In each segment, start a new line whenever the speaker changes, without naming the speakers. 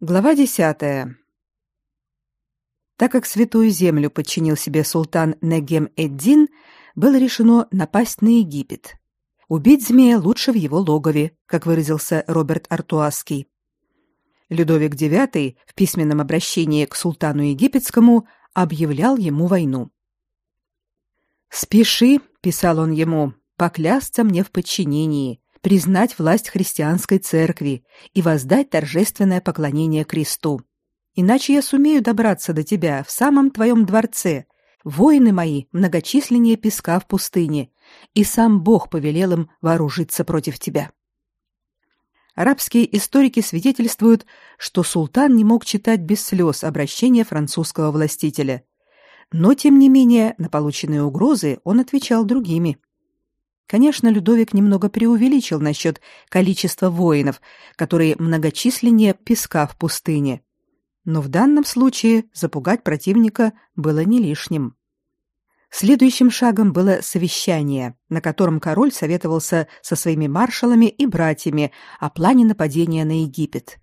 Глава 10. Так как святую землю подчинил себе султан Негем-эд-Дин, было решено напасть на Египет. Убить змея лучше в его логове, как выразился Роберт Артуаский. Людовик IX в письменном обращении к султану египетскому объявлял ему войну. «Спеши», — писал он ему, — «поклясться мне в подчинении, признать власть христианской церкви и воздать торжественное поклонение кресту. Иначе я сумею добраться до тебя в самом твоем дворце. Воины мои многочисленнее песка в пустыне, и сам Бог повелел им вооружиться против тебя. Арабские историки свидетельствуют, что султан не мог читать без слез обращение французского властителя. Но, тем не менее, на полученные угрозы он отвечал другими. Конечно, Людовик немного преувеличил насчет количества воинов, которые многочисленнее песка в пустыне. Но в данном случае запугать противника было не лишним. Следующим шагом было совещание, на котором король советовался со своими маршалами и братьями о плане нападения на Египет.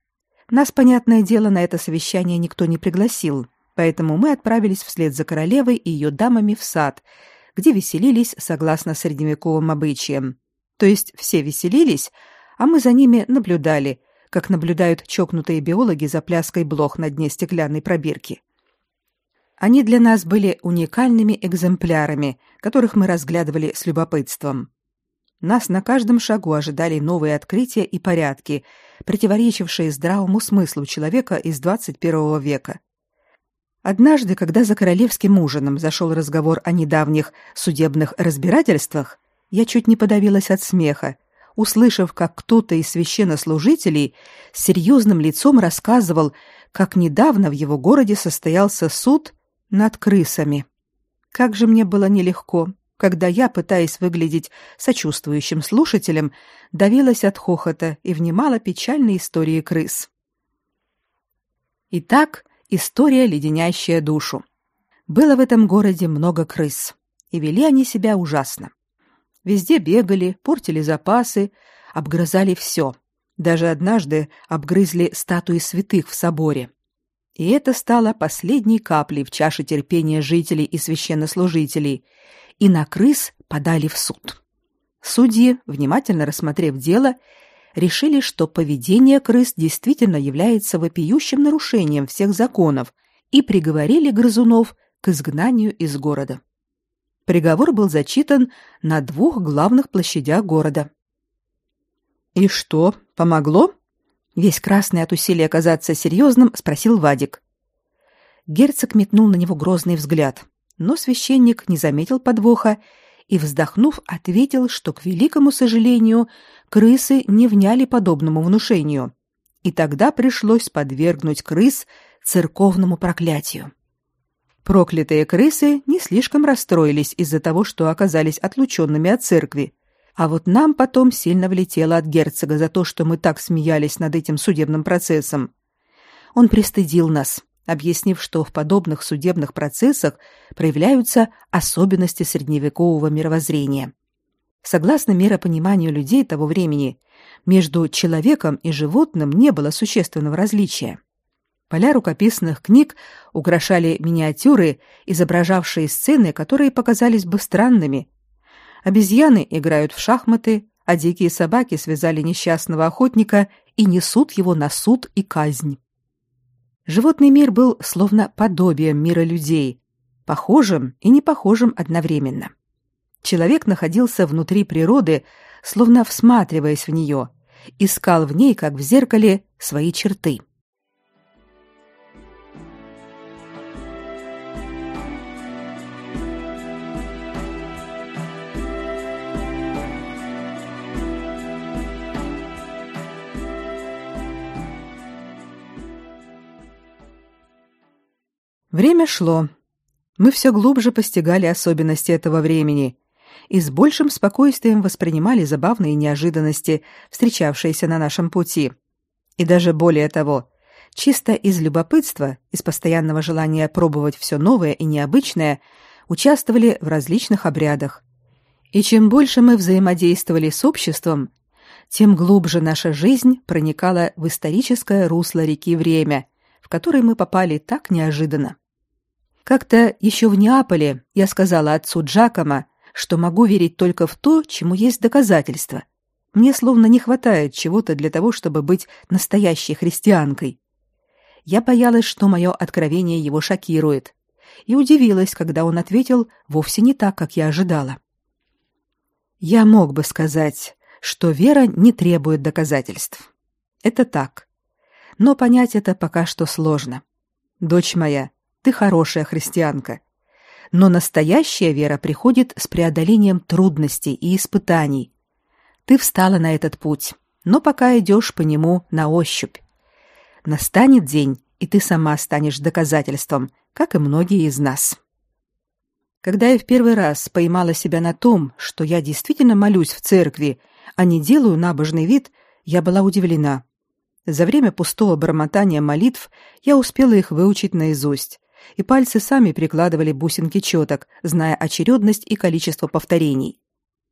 Нас, понятное дело, на это совещание никто не пригласил, поэтому мы отправились вслед за королевой и ее дамами в сад – где веселились согласно средневековым обычаям. То есть все веселились, а мы за ними наблюдали, как наблюдают чокнутые биологи за пляской блох на дне стеклянной пробирки. Они для нас были уникальными экземплярами, которых мы разглядывали с любопытством. Нас на каждом шагу ожидали новые открытия и порядки, противоречившие здравому смыслу человека из 21 века. Однажды, когда за королевским ужином зашел разговор о недавних судебных разбирательствах, я чуть не подавилась от смеха, услышав, как кто-то из священнослужителей с серьезным лицом рассказывал, как недавно в его городе состоялся суд над крысами. Как же мне было нелегко, когда я, пытаясь выглядеть сочувствующим слушателем, давилась от хохота и внимала печальной истории крыс. Итак, История, леденящая душу. Было в этом городе много крыс, и вели они себя ужасно. Везде бегали, портили запасы, обгрызали все. Даже однажды обгрызли статуи святых в соборе. И это стало последней каплей в чаше терпения жителей и священнослужителей, и на крыс подали в суд. Судьи, внимательно рассмотрев дело, решили, что поведение крыс действительно является вопиющим нарушением всех законов и приговорили грызунов к изгнанию из города. Приговор был зачитан на двух главных площадях города. «И что, помогло?» Весь красный от усилия казаться серьезным, спросил Вадик. Герцог метнул на него грозный взгляд, но священник не заметил подвоха и, вздохнув, ответил, что, к великому сожалению, крысы не вняли подобному внушению, и тогда пришлось подвергнуть крыс церковному проклятию. Проклятые крысы не слишком расстроились из-за того, что оказались отлученными от церкви, а вот нам потом сильно влетело от герцога за то, что мы так смеялись над этим судебным процессом. Он пристыдил нас, объяснив, что в подобных судебных процессах проявляются особенности средневекового мировоззрения. Согласно миропониманию людей того времени, между человеком и животным не было существенного различия. Поля рукописных книг украшали миниатюры, изображавшие сцены, которые показались бы странными. Обезьяны играют в шахматы, а дикие собаки связали несчастного охотника и несут его на суд и казнь. Животный мир был словно подобием мира людей, похожим и непохожим одновременно. Человек находился внутри природы, словно всматриваясь в нее, искал в ней, как в зеркале, свои черты. Время шло. Мы все глубже постигали особенности этого времени и с большим спокойствием воспринимали забавные неожиданности, встречавшиеся на нашем пути. И даже более того, чисто из любопытства, из постоянного желания пробовать все новое и необычное, участвовали в различных обрядах. И чем больше мы взаимодействовали с обществом, тем глубже наша жизнь проникала в историческое русло реки Время, в которой мы попали так неожиданно. Как-то еще в Неаполе я сказала отцу Джакома, что могу верить только в то, чему есть доказательства. Мне словно не хватает чего-то для того, чтобы быть настоящей христианкой. Я боялась, что мое откровение его шокирует, и удивилась, когда он ответил вовсе не так, как я ожидала. Я мог бы сказать, что вера не требует доказательств. Это так. Но понять это пока что сложно. Дочь моя, ты хорошая христианка. Но настоящая вера приходит с преодолением трудностей и испытаний. Ты встала на этот путь, но пока идешь по нему на ощупь. Настанет день, и ты сама станешь доказательством, как и многие из нас. Когда я в первый раз поймала себя на том, что я действительно молюсь в церкви, а не делаю набожный вид, я была удивлена. За время пустого бормотания молитв я успела их выучить наизусть, и пальцы сами прикладывали бусинки четок, зная очередность и количество повторений.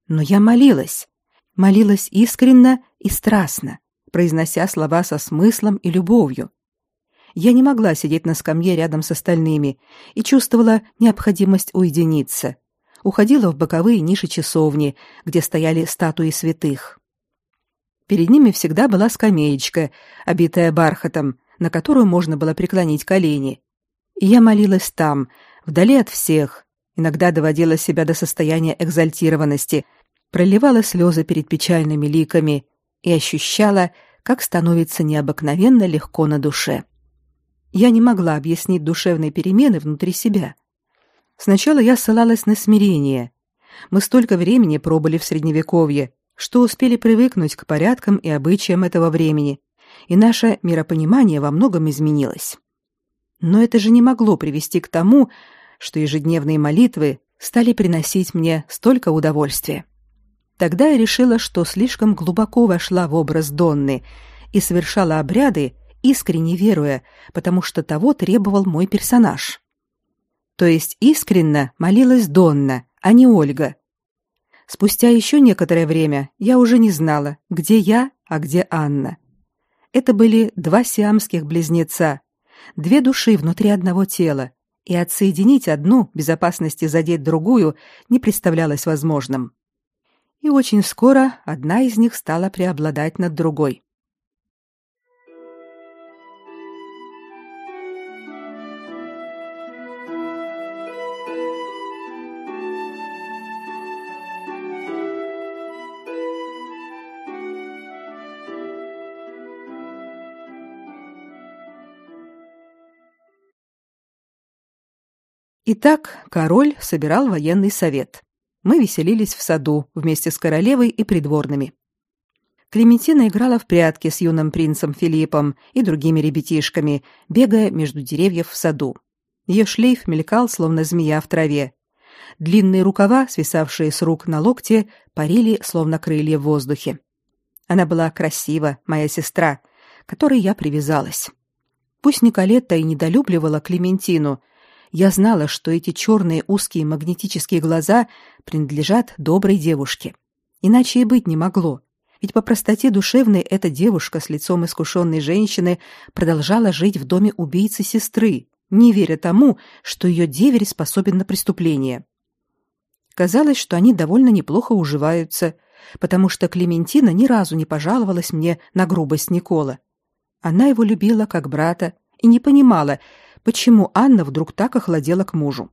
Но я молилась. Молилась искренно и страстно, произнося слова со смыслом и любовью. Я не могла сидеть на скамье рядом с остальными и чувствовала необходимость уединиться. Уходила в боковые ниши часовни, где стояли статуи святых. Перед ними всегда была скамеечка, обитая бархатом, на которую можно было преклонить колени, я молилась там, вдали от всех, иногда доводила себя до состояния экзальтированности, проливала слезы перед печальными ликами и ощущала, как становится необыкновенно легко на душе. Я не могла объяснить душевные перемены внутри себя. Сначала я ссылалась на смирение. Мы столько времени пробыли в средневековье, что успели привыкнуть к порядкам и обычаям этого времени, и наше миропонимание во многом изменилось. Но это же не могло привести к тому, что ежедневные молитвы стали приносить мне столько удовольствия. Тогда я решила, что слишком глубоко вошла в образ Донны и совершала обряды, искренне веруя, потому что того требовал мой персонаж. То есть искренно молилась Донна, а не Ольга. Спустя еще некоторое время я уже не знала, где я, а где Анна. Это были два сиамских близнеца, две души внутри одного тела, и отсоединить одну без опасности задеть другую не представлялось возможным. И очень скоро одна из них стала преобладать над другой. Итак, король собирал военный совет. Мы веселились в саду вместе с королевой и придворными. Клементина играла в прятки с юным принцем Филиппом и другими ребятишками, бегая между деревьев в саду. Ее шлейф мелькал, словно змея в траве. Длинные рукава, свисавшие с рук на локте, парили, словно крылья в воздухе. Она была красива, моя сестра, которой я привязалась. Пусть Николетта и недолюбливала Клементину, я знала, что эти черные узкие магнетические глаза принадлежат доброй девушке. Иначе и быть не могло. Ведь по простоте душевной эта девушка с лицом искушенной женщины продолжала жить в доме убийцы сестры, не веря тому, что ее деверь способен на преступление. Казалось, что они довольно неплохо уживаются, потому что Клементина ни разу не пожаловалась мне на грубость Никола. Она его любила как брата и не понимала, почему Анна вдруг так охладела к мужу.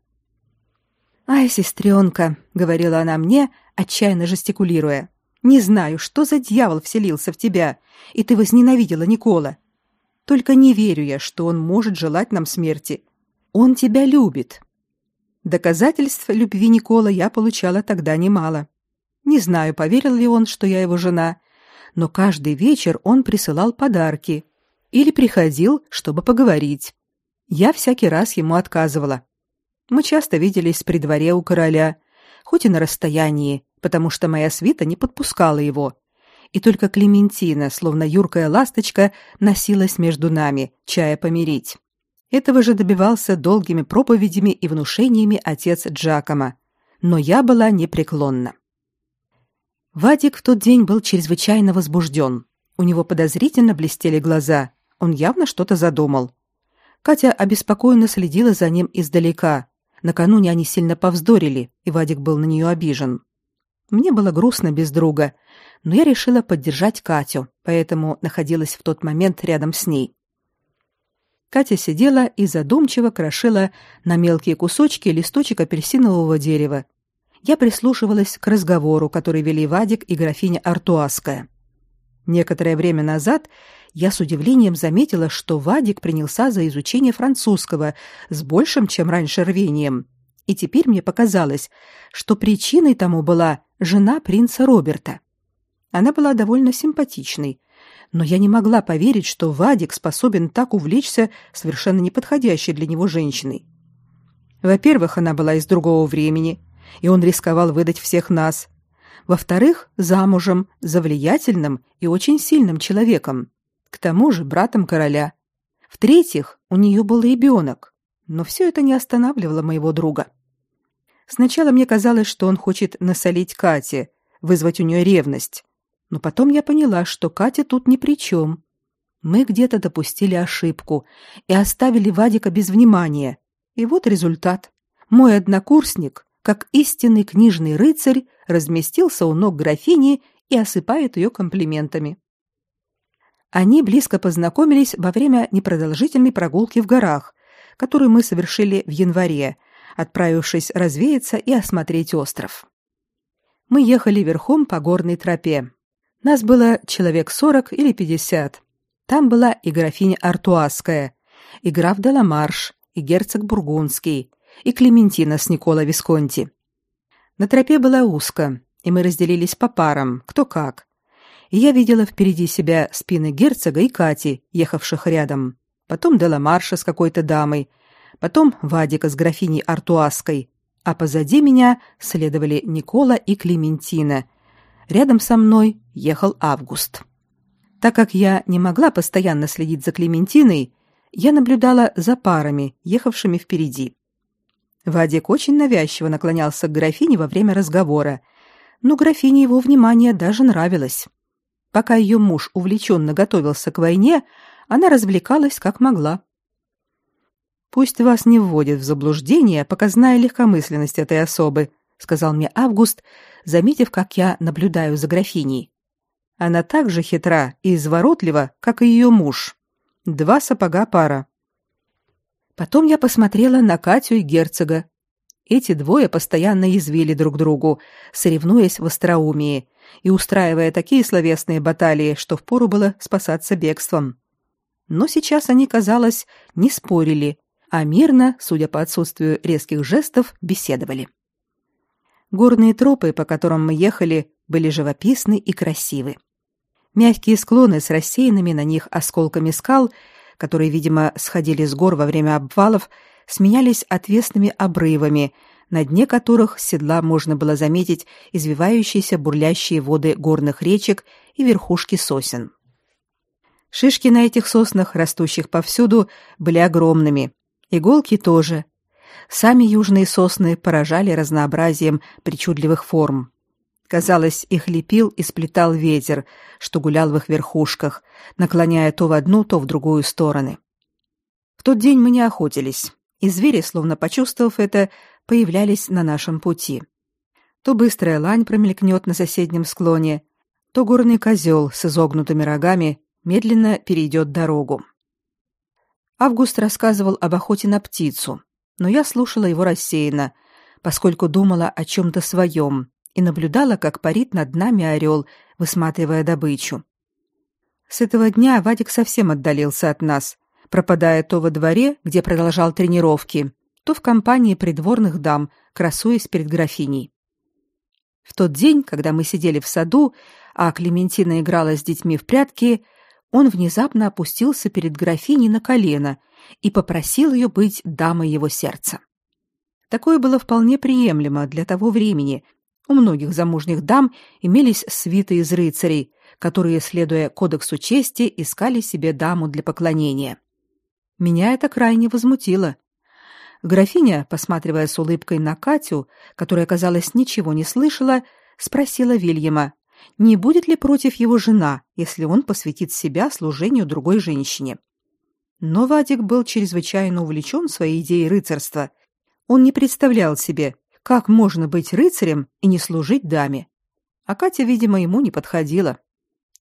«Ай, сестренка», — говорила она мне, отчаянно жестикулируя, — «не знаю, что за дьявол вселился в тебя, и ты возненавидела Никола. Только не верю я, что он может желать нам смерти. Он тебя любит». Доказательств любви Никола я получала тогда немало. Не знаю, поверил ли он, что я его жена, но каждый вечер он присылал подарки или приходил, чтобы поговорить. Я всякий раз ему отказывала. Мы часто виделись при дворе у короля, хоть и на расстоянии, потому что моя свита не подпускала его. И только Клементина, словно юркая ласточка, носилась между нами, чая помирить. Этого же добивался долгими проповедями и внушениями отец Джакома. Но я была непреклонна. Вадик в тот день был чрезвычайно возбужден. У него подозрительно блестели глаза. Он явно что-то задумал. Катя обеспокоенно следила за ним издалека. Накануне они сильно повздорили, и Вадик был на нее обижен. Мне было грустно без друга, но я решила поддержать Катю, поэтому находилась в тот момент рядом с ней. Катя сидела и задумчиво крошила на мелкие кусочки листочек апельсинового дерева. Я прислушивалась к разговору, который вели Вадик и графиня Артуаская. Некоторое время назад я с удивлением заметила, что Вадик принялся за изучение французского с большим, чем раньше, рвением. И теперь мне показалось, что причиной тому была жена принца Роберта. Она была довольно симпатичной, но я не могла поверить, что Вадик способен так увлечься совершенно неподходящей для него женщиной. Во-первых, она была из другого времени, и он рисковал выдать всех нас. Во-вторых, замужем за влиятельным и очень сильным человеком, к тому же братом короля. В-третьих, у нее был ребенок, но все это не останавливало моего друга. Сначала мне казалось, что он хочет насолить Кате, вызвать у нее ревность, но потом я поняла, что Катя тут ни при чем. Мы где-то допустили ошибку и оставили Вадика без внимания. И вот результат. Мой однокурсник, как истинный книжный рыцарь, разместился у ног графини и осыпает ее комплиментами. Они близко познакомились во время непродолжительной прогулки в горах, которую мы совершили в январе, отправившись развеяться и осмотреть остров. Мы ехали верхом по горной тропе, нас было человек сорок или пятьдесят. Там была и графиня Артуаская, и граф Деламарш, и герцог Бургундский, и Клементина с Никола Висконти. На тропе было узко, и мы разделились по парам, кто как. И я видела впереди себя спины герцога и Кати, ехавших рядом. Потом Деламарша с какой-то дамой, потом Вадика с графиней Артуаской, а позади меня следовали Никола и Клементина — Рядом со мной ехал Август. Так как я не могла постоянно следить за Клементиной, я наблюдала за парами, ехавшими впереди. Вадик очень навязчиво наклонялся к графине во время разговора, но графине его внимание даже нравилось. Пока ее муж увлеченно готовился к войне, она развлекалась как могла. Пусть вас не вводит в заблуждение показная легкомысленность этой особы, сказал мне Август, заметив, как я наблюдаю за графиней. Она так же хитра и изворотлива, как и ее муж. Два сапога пара. Потом я посмотрела на Катю и герцога. Эти двое постоянно язвили друг другу, соревнуясь в остроумии и устраивая такие словесные баталии, что впору было спасаться бегством. Но сейчас они, казалось, не спорили, а мирно, судя по отсутствию резких жестов, беседовали. Горные тропы, по которым мы ехали, были живописны и красивы. Мягкие склоны с рассеянными на них осколками скал, которые, видимо, сходили с гор во время обвалов, сменялись отвесными обрывами, на дне которых с седла можно было заметить извивающиеся бурлящие воды горных речек и верхушки сосен. Шишки на этих соснах, растущих повсюду, были огромными. Иголки тоже, Сами южные сосны поражали разнообразием причудливых форм. Казалось, их лепил и сплетал ветер, что гулял в их верхушках, наклоняя то в одну, то в другую стороны. В тот день мы не охотились, и звери, словно почувствовав это, появлялись на нашем пути. То быстрая лань промелькнет на соседнем склоне, то горный козел с изогнутыми рогами медленно перейдет дорогу. Август рассказывал об охоте на птицу, но я слушала его рассеянно, поскольку думала о чем-то своем и наблюдала, как парит над нами орел, высматривая добычу. С этого дня Вадик совсем отдалился от нас, пропадая то во дворе, где продолжал тренировки, то в компании придворных дам, красуясь перед графиней. В тот день, когда мы сидели в саду, а Клементина играла с детьми в прятки, он внезапно опустился перед графиней на колено и попросил ее быть дамой его сердца. Такое было вполне приемлемо для того времени. У многих замужних дам имелись свиты из рыцарей, которые, следуя кодексу чести, искали себе даму для поклонения. Меня это крайне возмутило. Графиня, посматривая с улыбкой на Катю, которая, казалось, ничего не слышала, спросила Вильяма, не будет ли против его жена, если он посвятит себя служению другой женщине. Но Вадик был чрезвычайно увлечен своей идеей рыцарства. Он не представлял себе, как можно быть рыцарем и не служить даме. А Катя, видимо, ему не подходила.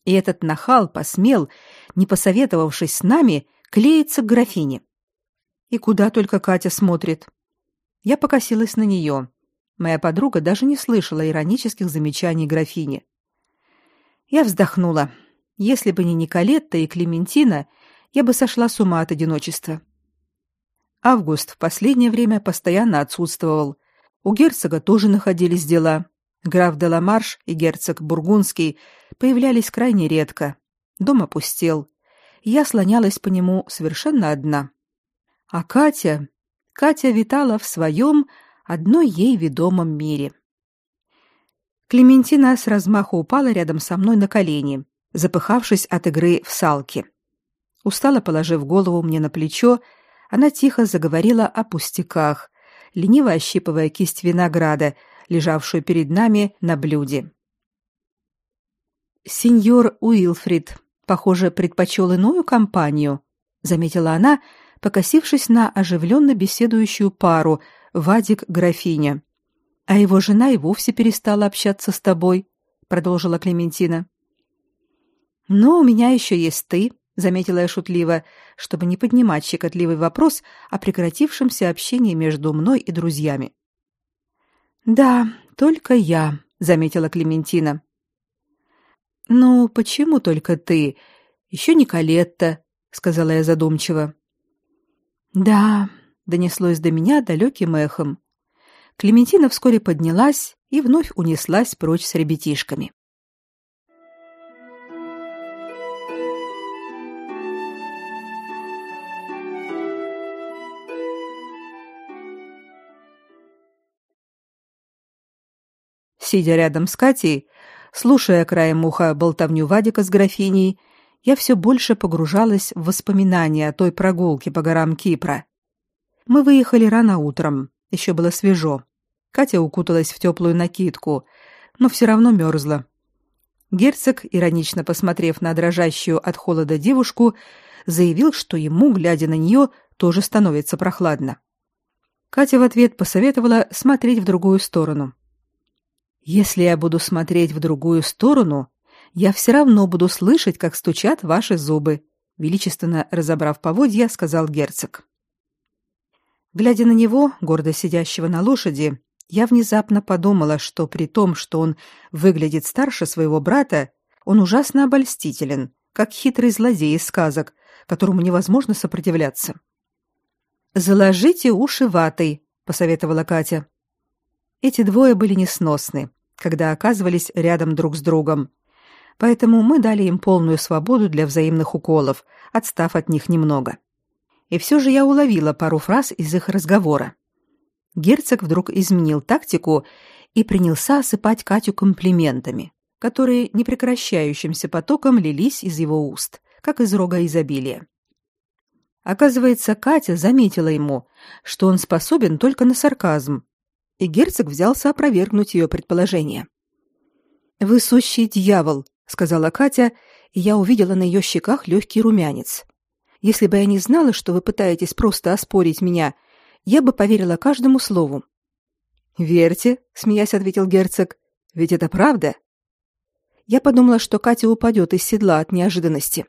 И этот нахал посмел, не посоветовавшись с нами, клеиться к графине. И куда только Катя смотрит. Я покосилась на нее. Моя подруга даже не слышала иронических замечаний графини. Я вздохнула. Если бы не Николетта и Клементина, я бы сошла с ума от одиночества. Август в последнее время постоянно отсутствовал. У герцога тоже находились дела. Граф Деламарш и герцог Бургундский появлялись крайне редко. Дом опустел. Я слонялась по нему совершенно одна. А Катя... Катя витала в своем, одной ей ведомом мире. Клементина с размаху упала рядом со мной на колени, запыхавшись от игры в салки. Устало положив голову мне на плечо, она тихо заговорила о пустяках, лениво ощипывая кисть винограда, лежавшую перед нами на блюде. Сеньор Уилфрид, похоже, предпочел иную компанию, заметила она, покосившись на оживленно беседующую пару Вадик-графиня. А его жена и вовсе перестала общаться с тобой, продолжила Клементина. Но у меня еще есть ты, заметила я шутливо, чтобы не поднимать щекотливый вопрос о прекратившемся общении между мной и друзьями. Да, только я, заметила Клементина. Ну, почему только ты? Еще Николетта, сказала я задумчиво. Да, донеслось до меня далеким эхом. Клементина вскоре поднялась и вновь унеслась прочь с ребятишками. Сидя рядом с Катей, слушая краем уха болтовню Вадика с графиней, я все больше погружалась в воспоминания о той прогулке по горам Кипра. Мы выехали рано утром, еще было свежо. Катя укуталась в теплую накидку, но все равно мерзла. Герцог, иронично посмотрев на дрожащую от холода девушку, заявил, что ему, глядя на нее, тоже становится прохладно. Катя в ответ посоветовала смотреть в другую сторону. Если я буду смотреть в другую сторону, я все равно буду слышать, как стучат ваши зубы, величественно разобрав поводья, сказал герцог. Глядя на него, гордо сидящего на лошади, я внезапно подумала, что при том, что он выглядит старше своего брата, он ужасно обольстителен, как хитрый злодей из сказок, которому невозможно сопротивляться. Заложите уши ватой, посоветовала Катя. Эти двое были несносны, когда оказывались рядом друг с другом. Поэтому мы дали им полную свободу для взаимных уколов, отстав от них немного. И все же я уловила пару фраз из их разговора. Герцог вдруг изменил тактику и принялся осыпать Катю комплиментами, которые непрекращающимся потоком лились из его уст, как из рога изобилия. Оказывается, Катя заметила ему, что он способен только на сарказм, и герцог взялся опровергнуть ее предположение. «Вы сущий дьявол», — сказала Катя, и я увидела на ее щеках легкий румянец. «Если бы я не знала, что вы пытаетесь просто оспорить меня, я бы поверила каждому слову». «Верьте», — смеясь ответил герцог, — «ведь это правда». Я подумала, что Катя упадет из седла от неожиданности.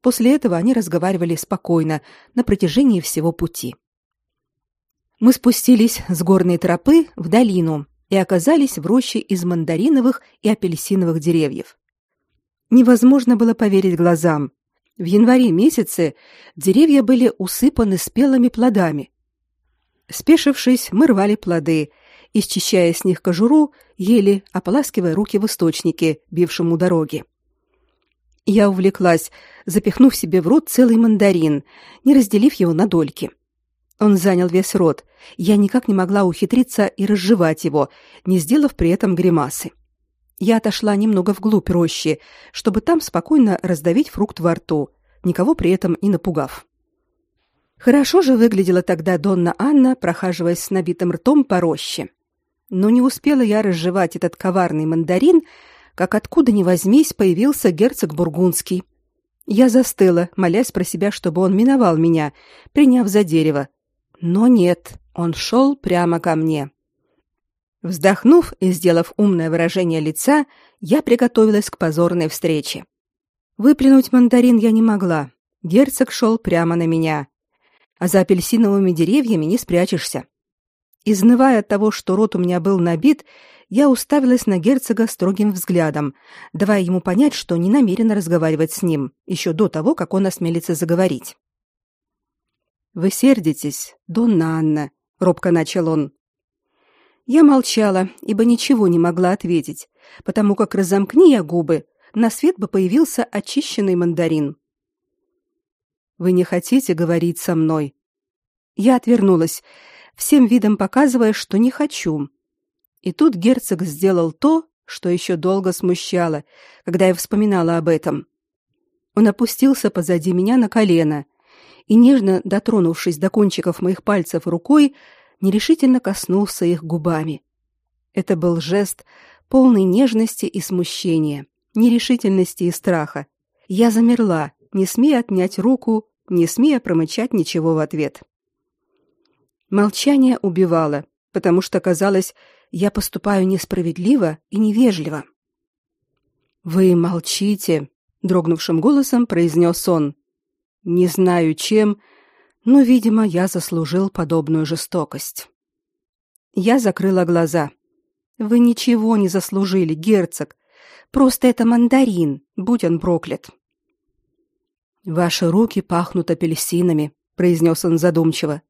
После этого они разговаривали спокойно на протяжении всего пути мы спустились с горной тропы в долину и оказались в роще из мандариновых и апельсиновых деревьев. Невозможно было поверить глазам. В январе месяце деревья были усыпаны спелыми плодами. Спешившись, мы рвали плоды и, счищая с них кожуру, ели, ополаскивая руки в источнике, бившем у дороги. Я увлеклась, запихнув себе в рот целый мандарин, не разделив его на дольки. — он занял весь рот. Я никак не могла ухитриться и разжевать его, не сделав при этом гримасы. Я отошла немного вглубь рощи, чтобы там спокойно раздавить фрукт во рту, никого при этом не напугав. Хорошо же выглядела тогда Донна Анна, прохаживаясь с набитым ртом по роще. Но не успела я разжевать этот коварный мандарин, как откуда ни возьмись появился герцог Бургундский. Я застыла, молясь про себя, чтобы он миновал меня, приняв за дерево. Но нет, он шел прямо ко мне. Вздохнув и сделав умное выражение лица, я приготовилась к позорной встрече. Выплюнуть мандарин я не могла. Герцог шел прямо на меня. А за апельсиновыми деревьями не спрячешься. Изнывая от того, что рот у меня был набит, я уставилась на герцога строгим взглядом, давая ему понять, что не намерена разговаривать с ним, еще до того, как он осмелится заговорить. «Вы сердитесь, Донна Анна», — робко начал он. Я молчала, ибо ничего не могла ответить, потому как разомкни я губы, на свет бы появился очищенный мандарин. «Вы не хотите говорить со мной?» Я отвернулась, всем видом показывая, что не хочу. И тут герцог сделал то, что еще долго смущало, когда я вспоминала об этом. Он опустился позади меня на колено и, нежно дотронувшись до кончиков моих пальцев рукой, нерешительно коснулся их губами. Это был жест полный нежности и смущения, нерешительности и страха. Я замерла, не смея отнять руку, не смея промычать ничего в ответ. Молчание убивало, потому что казалось, я поступаю несправедливо и невежливо. Вы молчите, дрогнувшим голосом произнес он. Не знаю чем, но, видимо, я заслужил подобную жестокость. Я закрыла глаза. Вы ничего не заслужили, герцог. Просто это мандарин, будь он проклят. Ваши руки пахнут апельсинами, произнес он задумчиво.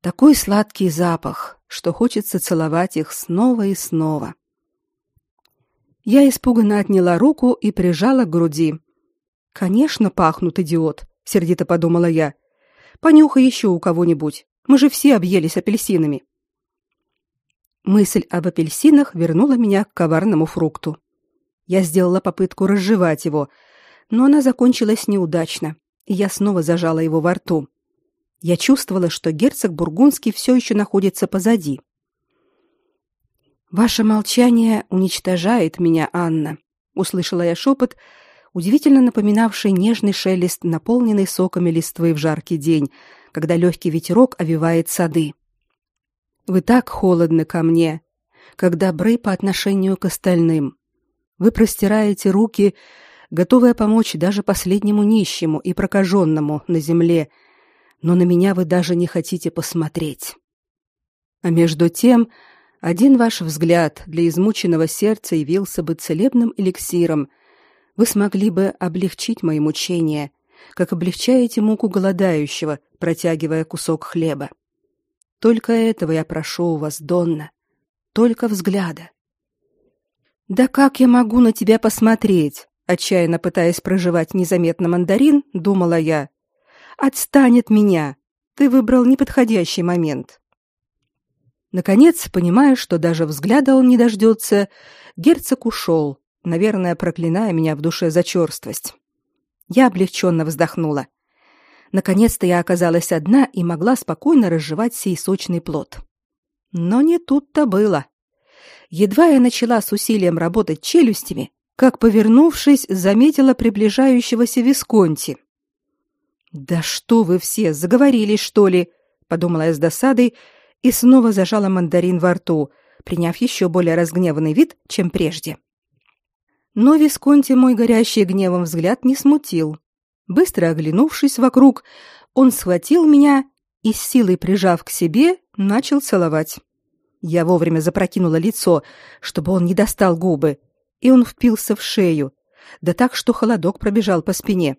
Такой сладкий запах, что хочется целовать их снова и снова. Я испуганно отняла руку и прижала к груди. Конечно, пахнут, идиот, сердито подумала я. Понюхай еще у кого-нибудь. Мы же все объелись апельсинами. Мысль об апельсинах вернула меня к коварному фрукту. Я сделала попытку разжевать его, но она закончилась неудачно, и я снова зажала его во рту. Я чувствовала, что герцог бургундский все еще находится позади. Ваше молчание уничтожает меня, Анна, услышала я шепот, удивительно напоминавший нежный шелест, наполненный соками листвы в жаркий день, когда легкий ветерок овивает сады. Вы так холодны ко мне, как добры по отношению к остальным. Вы простираете руки, готовые помочь даже последнему нищему и прокаженному на земле, но на меня вы даже не хотите посмотреть. А между тем, один ваш взгляд для измученного сердца явился бы целебным эликсиром. Вы смогли бы облегчить мои мучения, как облегчаете муку голодающего, протягивая кусок хлеба. Только этого я прошу у вас, Донна, только взгляда. Да как я могу на тебя посмотреть? Отчаянно пытаясь проживать незаметно мандарин, думала я. Отстань от меня. Ты выбрал неподходящий момент. Наконец, понимая, что даже взгляда он не дождется, герцог ушел, наверное, проклиная меня в душе за черствость. Я облегченно вздохнула. Наконец-то я оказалась одна и могла спокойно разжевать сей сочный плод. Но не тут-то было. Едва я начала с усилием работать челюстями, как, повернувшись, заметила приближающегося Висконти. Да что вы все, заговорились, что ли? подумала я с досадой и снова зажала мандарин во рту, приняв еще более разгневанный вид, чем прежде. Но Висконти мой горящий гневом взгляд не смутил. Быстро оглянувшись вокруг, он схватил меня и с силой прижав к себе, начал целовать. Я вовремя запрокинула лицо, чтобы он не достал губы, и он впился в шею, да так, что холодок пробежал по спине.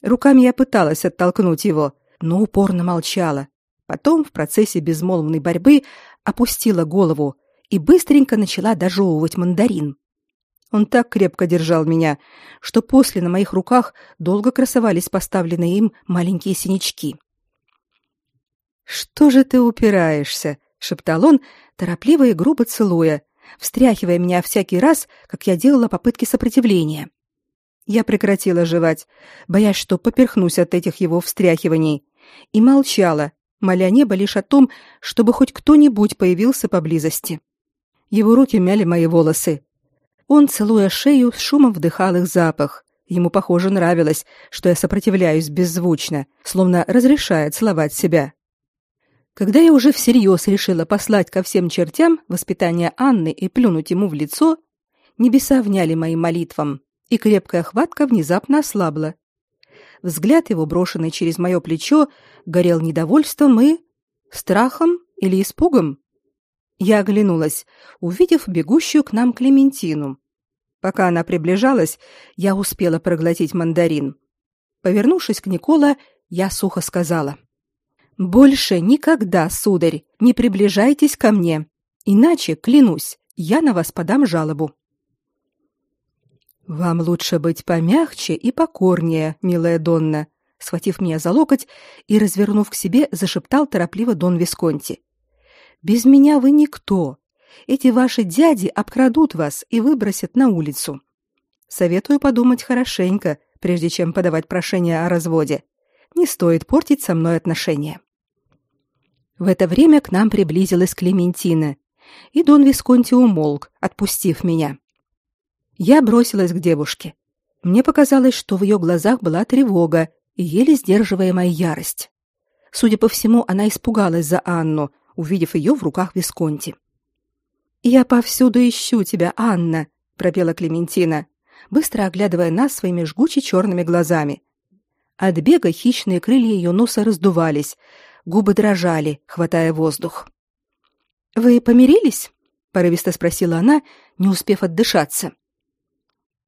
Руками я пыталась оттолкнуть его, но упорно молчала. Потом в процессе безмолвной борьбы опустила голову и быстренько начала дожевывать мандарин. Он так крепко держал меня, что после на моих руках долго красовались поставленные им маленькие синячки. «Что же ты упираешься?» — шептал он, торопливо и грубо целуя, встряхивая меня всякий раз, как я делала попытки сопротивления. Я прекратила жевать, боясь, что поперхнусь от этих его встряхиваний, и молчала, моля небо лишь о том, чтобы хоть кто-нибудь появился поблизости. Его руки мяли мои волосы. Он, целуя шею, с шумом вдыхал их запах. Ему, похоже, нравилось, что я сопротивляюсь беззвучно, словно разрешая целовать себя. Когда я уже всерьез решила послать ко всем чертям воспитание Анны и плюнуть ему в лицо, небеса вняли моим молитвам, и крепкая хватка внезапно ослабла. Взгляд его, брошенный через мое плечо, горел недовольством и... страхом или испугом. Я оглянулась, увидев бегущую к нам Клементину. Пока она приближалась, я успела проглотить мандарин. Повернувшись к Никола, я сухо сказала. «Больше никогда, сударь, не приближайтесь ко мне, иначе, клянусь, я на вас подам жалобу». «Вам лучше быть помягче и покорнее, милая Донна», схватив меня за локоть и, развернув к себе, зашептал торопливо Дон Висконти. «Без меня вы никто. Эти ваши дяди обкрадут вас и выбросят на улицу. Советую подумать хорошенько, прежде чем подавать прошение о разводе. Не стоит портить со мной отношения». В это время к нам приблизилась Клементина, и Дон Висконти умолк, отпустив меня. Я бросилась к девушке. Мне показалось, что в ее глазах была тревога и еле сдерживаемая ярость. Судя по всему, она испугалась за Анну, увидев ее в руках Висконти. «Я повсюду ищу тебя, Анна», — пропела Клементина, быстро оглядывая нас своими жгучи черными глазами. От бега хищные крылья ее носа раздувались, губы дрожали, хватая воздух. «Вы помирились?» — порывисто спросила она, не успев отдышаться.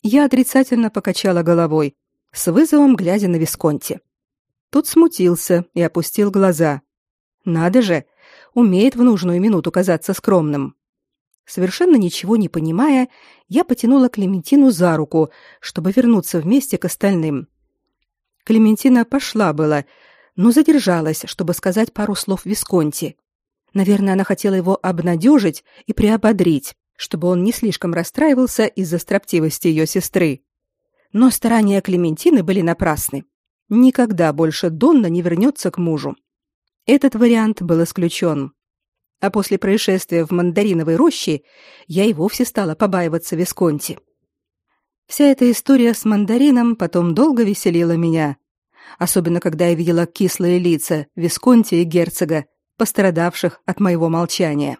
Я отрицательно покачала головой, с вызовом глядя на Висконти. Тот смутился и опустил глаза. Надо же, умеет в нужную минуту казаться скромным. Совершенно ничего не понимая, я потянула Клементину за руку, чтобы вернуться вместе к остальным. Клементина пошла было, но задержалась, чтобы сказать пару слов Висконти. Наверное, она хотела его обнадежить и приободрить чтобы он не слишком расстраивался из-за строптивости ее сестры. Но старания Клементины были напрасны. Никогда больше Донна не вернется к мужу. Этот вариант был исключен. А после происшествия в мандариновой роще я и вовсе стала побаиваться Висконти. Вся эта история с мандарином потом долго веселила меня, особенно когда я видела кислые лица Висконти и герцога, пострадавших от моего молчания.